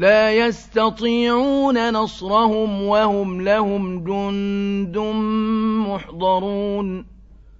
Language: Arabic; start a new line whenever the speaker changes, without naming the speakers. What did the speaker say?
لا يستطيعون نصرهم وهم لهم جند محضرون.